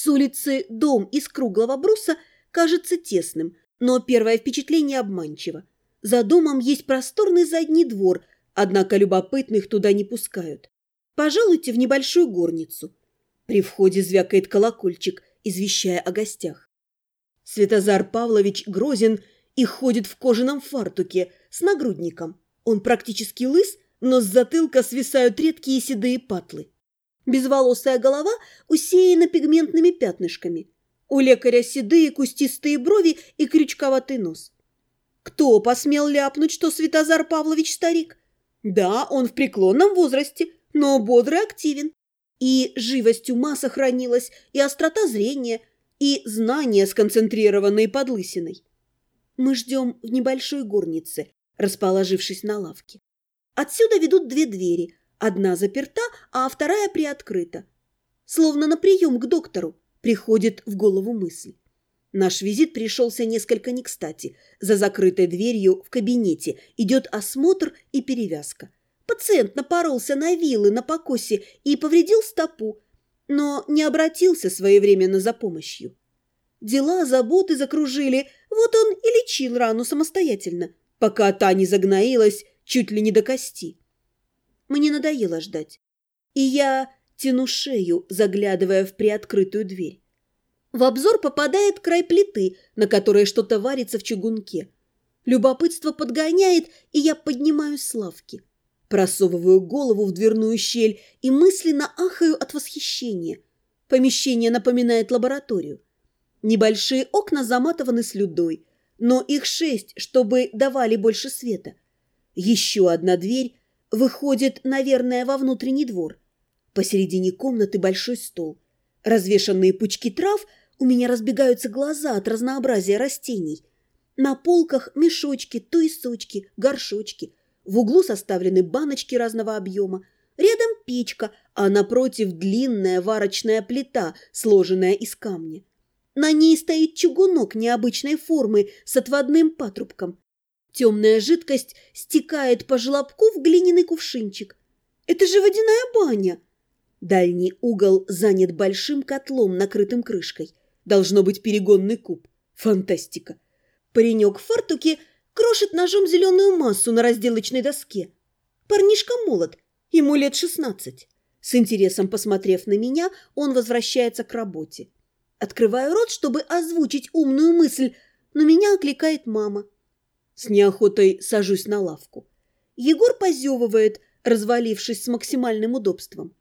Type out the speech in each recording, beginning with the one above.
С улицы дом из круглого бруса кажется тесным, но первое впечатление обманчиво. За домом есть просторный задний двор, однако любопытных туда не пускают. Пожалуйте в небольшую горницу. При входе звякает колокольчик, извещая о гостях. Светозар Павлович грозен и ходит в кожаном фартуке с нагрудником. Он практически лыс, но с затылка свисают редкие седые патлы. Безволосая голова усеяна пигментными пятнышками. У лекаря седые кустистые брови и крючковатый нос. Кто посмел ляпнуть, что Светозар Павлович старик? Да, он в преклонном возрасте, но бодрый активен. И живость ума сохранилась, и острота зрения, и знания, сконцентрированные под лысиной. Мы ждем в небольшой горнице, расположившись на лавке. Отсюда ведут две двери. Одна заперта, а вторая приоткрыта. Словно на прием к доктору приходит в голову мысль. Наш визит пришелся несколько не кстати. За закрытой дверью в кабинете идет осмотр и перевязка. Пациент напоролся на вилы на покосе и повредил стопу, но не обратился своевременно за помощью. Дела, заботы закружили, вот он и лечил рану самостоятельно, пока та не загноилась чуть ли не до кости. Мне надоело ждать, и я тяну шею, заглядывая в приоткрытую дверь. В обзор попадает край плиты, на которой что-то варится в чугунке. Любопытство подгоняет, и я поднимаюсь с лавки. Просовываю голову в дверную щель и мысленно ахаю от восхищения. Помещение напоминает лабораторию. Небольшие окна заматованы слюдой, но их шесть, чтобы давали больше света. Еще одна дверь выходит, наверное, во внутренний двор. Посередине комнаты большой стол. Развешанные пучки трав, у меня разбегаются глаза от разнообразия растений. На полках мешочки, туесочки, горшочки – в углу составлены баночки разного объема. Рядом печка, а напротив длинная варочная плита, сложенная из камня. На ней стоит чугунок необычной формы с отводным патрубком. Темная жидкость стекает по желобку в глиняный кувшинчик. Это же водяная баня. Дальний угол занят большим котлом, накрытым крышкой. Должно быть перегонный куб. Фантастика. Паренек в фартуке крошит ножом зеленую массу на разделочной доске. Парнишка молод, ему лет шестнадцать. С интересом посмотрев на меня, он возвращается к работе. Открываю рот, чтобы озвучить умную мысль, но меня окликает мама. С неохотой сажусь на лавку. Егор позевывает, развалившись с максимальным удобством.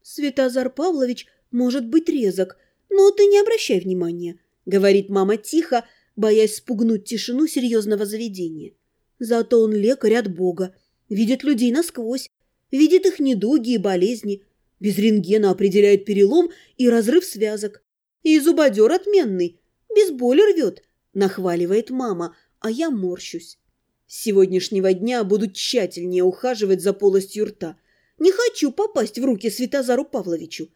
«Светозар Павлович может быть резок, но ты не обращай внимания», — говорит мама тихо, боясь спугнуть тишину серьезного заведения. Зато он лекарь от Бога, видит людей насквозь, видит их недуги и болезни, без рентгена определяет перелом и разрыв связок. И зубодер отменный, без боли рвет, нахваливает мама, а я морщусь. С сегодняшнего дня буду тщательнее ухаживать за полостью рта. Не хочу попасть в руки Святозару Павловичу.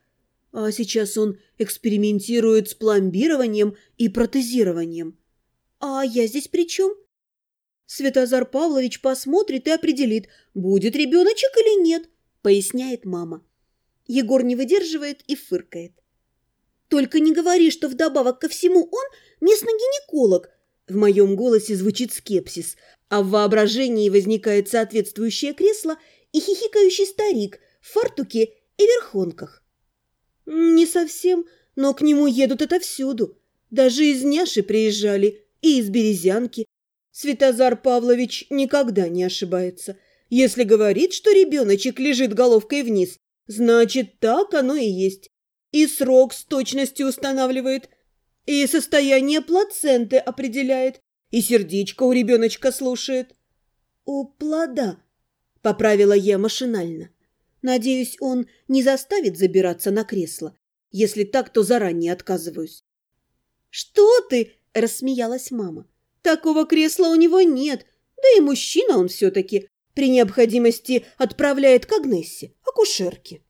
А сейчас он экспериментирует с пломбированием и протезированием. «А я здесь при чем?» Светозар Павлович посмотрит и определит, будет ребеночек или нет, поясняет мама. Егор не выдерживает и фыркает. «Только не говори, что вдобавок ко всему он местный гинеколог!» В моем голосе звучит скепсис, а в воображении возникает соответствующее кресло и хихикающий старик в фартуке и верхонках. «Не совсем, но к нему едут отовсюду. Даже из Няши приезжали и из Березянки. Светозар Павлович никогда не ошибается. Если говорит, что ребеночек лежит головкой вниз, значит, так оно и есть. И срок с точностью устанавливает, и состояние плаценты определяет, и сердечко у ребеночка слушает. «У плода», — поправила я машинально. Надеюсь, он не заставит забираться на кресло. Если так, то заранее отказываюсь. «Что ты?» – рассмеялась мама. «Такого кресла у него нет, да и мужчина он все-таки. При необходимости отправляет к Агнессе, акушерке».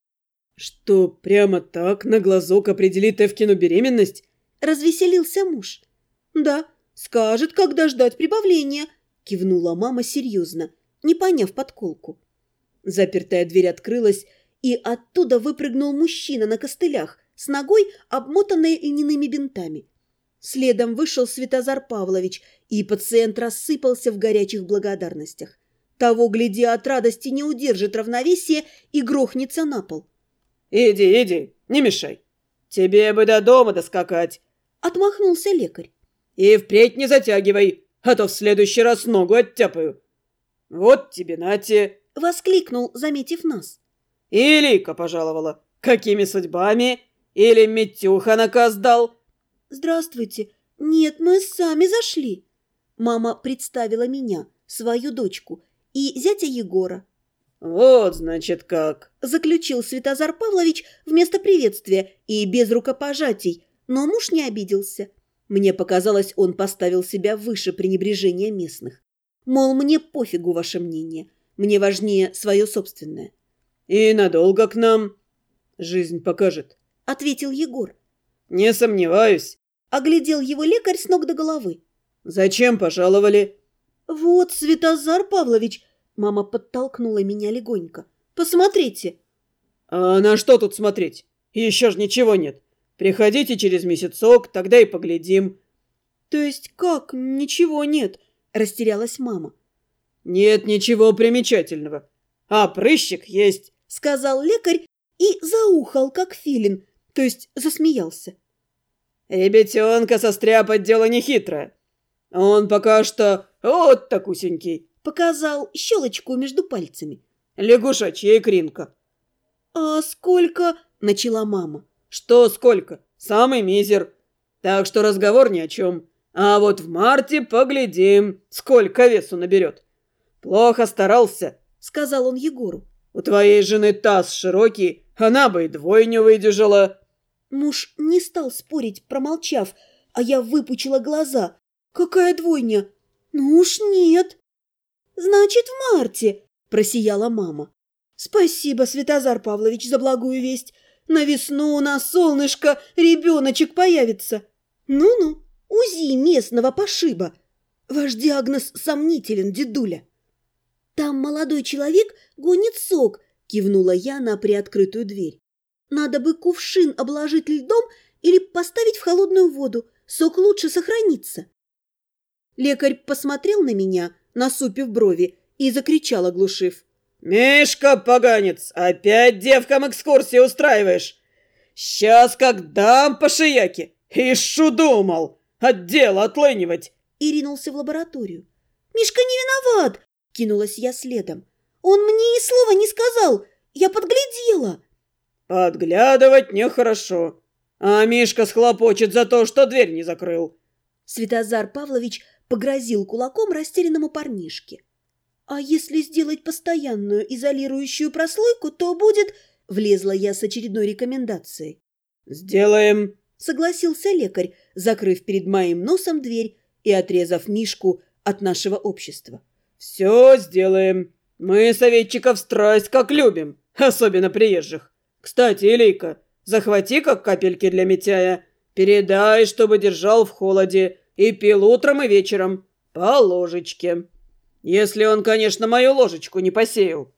«Что, прямо так на глазок определит Эвкину беременность?» – развеселился муж. «Да, скажет, когда ждать прибавления», – кивнула мама серьезно, не поняв подколку. Запертая дверь открылась, и оттуда выпрыгнул мужчина на костылях с ногой, обмотанной льняными бинтами. Следом вышел Светозар Павлович, и пациент рассыпался в горячих благодарностях. Того, гляди, от радости не удержит равновесие и грохнется на пол. «Иди, иди, не мешай. Тебе бы до дома доскакать», — отмахнулся лекарь. «И впредь не затягивай, а то в следующий раз ногу оттяпаю. Вот тебе нате!» — воскликнул, заметив нас. «И Лика пожаловала. Какими судьбами? Или Митюха наказ дал?» «Здравствуйте. Нет, мы сами зашли». Мама представила меня, свою дочку, и зятя Егора. «Вот, значит, как!» – заключил Святозар Павлович вместо приветствия и без рукопожатий, но муж не обиделся. Мне показалось, он поставил себя выше пренебрежения местных. Мол, мне пофигу ваше мнение, мне важнее свое собственное. «И надолго к нам?» «Жизнь покажет», — ответил Егор. «Не сомневаюсь», — оглядел его лекарь с ног до головы. «Зачем пожаловали?» «Вот, Светозар Павлович!» Мама подтолкнула меня легонько. «Посмотрите!» «А на что тут смотреть? Еще ж ничего нет. Приходите через месяцок, тогда и поглядим». «То есть как? Ничего нет?» Растерялась мама. «Нет ничего примечательного. А прыщик есть», — сказал лекарь и заухал, как филин, то есть засмеялся. «Ребятенка состряпать дело нехитрое. Он пока что вот такусенький. Показал щелочку между пальцами. Лягушачья икринка. А сколько? Начала мама. Что сколько? Самый мизер. Так что разговор ни о чем. А вот в марте поглядим, сколько весу наберет. Плохо старался, сказал он Егору. У твоей жены таз широкий, она бы и двойню выдержала. Муж не стал спорить, промолчав, а я выпучила глаза. Какая двойня? Ну уж нет. Значит, в марте, просияла мама. Спасибо, Светозар Павлович, за благую весть. На весну у нас солнышко, ребеночек появится. Ну-ну, УЗИ местного пошиба. Ваш диагноз сомнителен, дедуля. Там молодой человек гонит сок, кивнула я на приоткрытую дверь. Надо бы кувшин обложить льдом или поставить в холодную воду. Сок лучше сохранится. Лекарь посмотрел на меня, насупив брови, и закричал, оглушив. «Мишка, поганец, опять девкам экскурсии устраиваешь? Сейчас как дам по шияке! Ишь думал, отдел отлынивать!» И ринулся в лабораторию. «Мишка не виноват!» – кинулась я следом. «Он мне и слова не сказал! Я подглядела!» «Подглядывать нехорошо, а Мишка схлопочет за то, что дверь не закрыл!» Светозар Павлович погрозил кулаком растерянному парнишке. «А если сделать постоянную изолирующую прослойку, то будет...» Влезла я с очередной рекомендацией. «Сделаем», — согласился лекарь, закрыв перед моим носом дверь и отрезав Мишку от нашего общества. «Все сделаем. Мы советчиков страсть как любим, особенно приезжих. Кстати, Илейка, захвати как капельки для Митяя. Передай, чтобы держал в холоде и пил утром и вечером по ложечке. Если он, конечно, мою ложечку не посеял.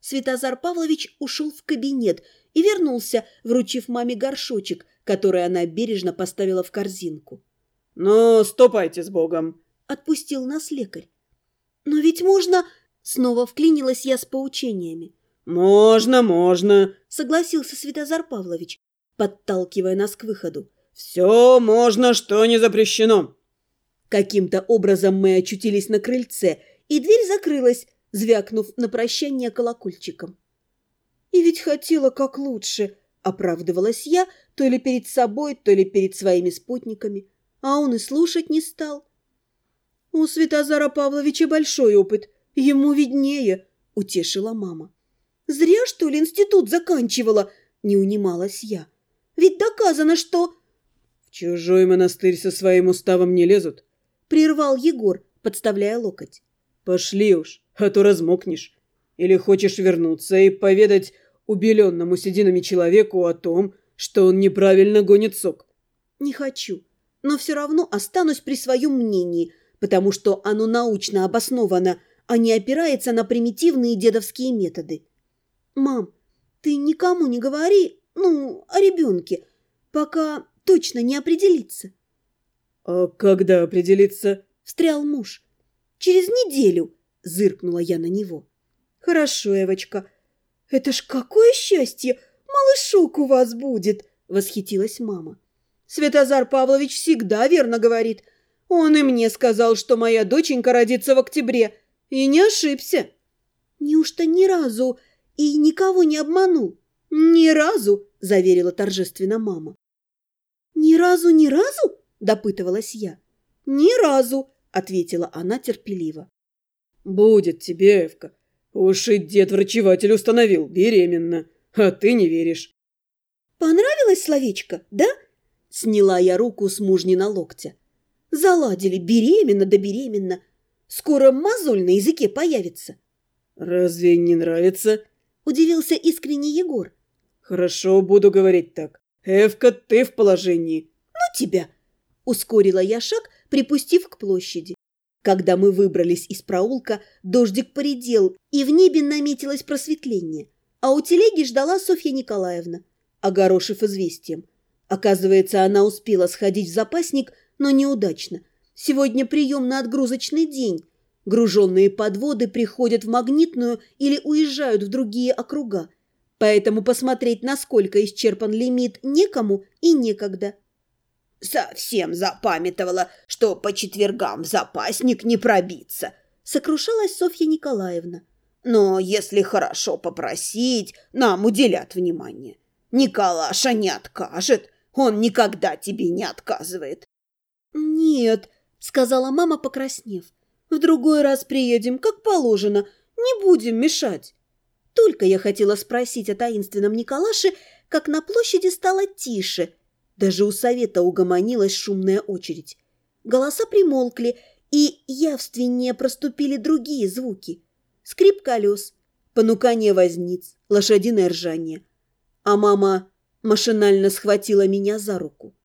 Светозар Павлович ушел в кабинет и вернулся, вручив маме горшочек, который она бережно поставила в корзинку. «Ну, ступайте с Богом!» — отпустил нас лекарь. «Но ведь можно...» — снова вклинилась я с поучениями. «Можно, можно!» — согласился Светозар Павлович, подталкивая нас к выходу. «Все можно, что не запрещено. Каким-то образом мы очутились на крыльце, и дверь закрылась, звякнув на прощание колокольчиком. «И ведь хотела как лучше», — оправдывалась я, то ли перед собой, то ли перед своими спутниками, а он и слушать не стал. «У Светозара Павловича большой опыт, ему виднее», — утешила мама. «Зря, что ли, институт заканчивала?» — не унималась я. «Ведь доказано, что...» «В чужой монастырь со своим уставом не лезут», — прервал Егор, подставляя локоть. «Пошли уж, а то размокнешь. Или хочешь вернуться и поведать убеленному сединами человеку о том, что он неправильно гонит сок?» «Не хочу, но все равно останусь при своем мнении, потому что оно научно обосновано, а не опирается на примитивные дедовские методы. Мам, ты никому не говори, ну, о ребенке. пока точно не определиться. «А когда определиться?» – встрял муж. «Через неделю», – зыркнула я на него. «Хорошо, Эвочка. Это ж какое счастье! Малышок у вас будет!» – восхитилась мама. «Светозар Павлович всегда верно говорит. Он и мне сказал, что моя доченька родится в октябре, и не ошибся». «Неужто ни разу и никого не обманул?» «Ни разу!» – заверила торжественно мама. «Ни разу, ни разу?» – допытывалась я. «Ни разу!» – ответила она терпеливо. «Будет тебе, Эвка. Уж и дед-врачеватель установил, беременна, а ты не веришь». «Понравилось словечко, да?» – сняла я руку с мужнина локтя. «Заладили, беременна да беременна. Скоро мозоль на языке появится». «Разве не нравится?» – удивился искренне Егор. «Хорошо, буду говорить так. Эвка, ты в положении». «Ну тебя!» – ускорила я шаг, припустив к площади. Когда мы выбрались из проулка, дождик поредел, и в небе наметилось просветление. А у телеги ждала Софья Николаевна, огорошив известием. Оказывается, она успела сходить в запасник, но неудачно. Сегодня прием на отгрузочный день. Груженные подводы приходят в Магнитную или уезжают в другие округа. Поэтому посмотреть, насколько исчерпан лимит, некому и некогда. «Совсем запамятовала, что по четвергам в запасник не пробиться», — сокрушалась Софья Николаевна. «Но если хорошо попросить, нам уделят внимание. Николаша не откажет, он никогда тебе не отказывает». «Нет», — сказала мама, покраснев. «В другой раз приедем, как положено, не будем мешать». Только я хотела спросить о таинственном Николаше, как на площади стало тише. Даже у совета угомонилась шумная очередь. Голоса примолкли, и явственнее проступили другие звуки. Скрип колес, понукание возниц, лошадиное ржание. А мама машинально схватила меня за руку.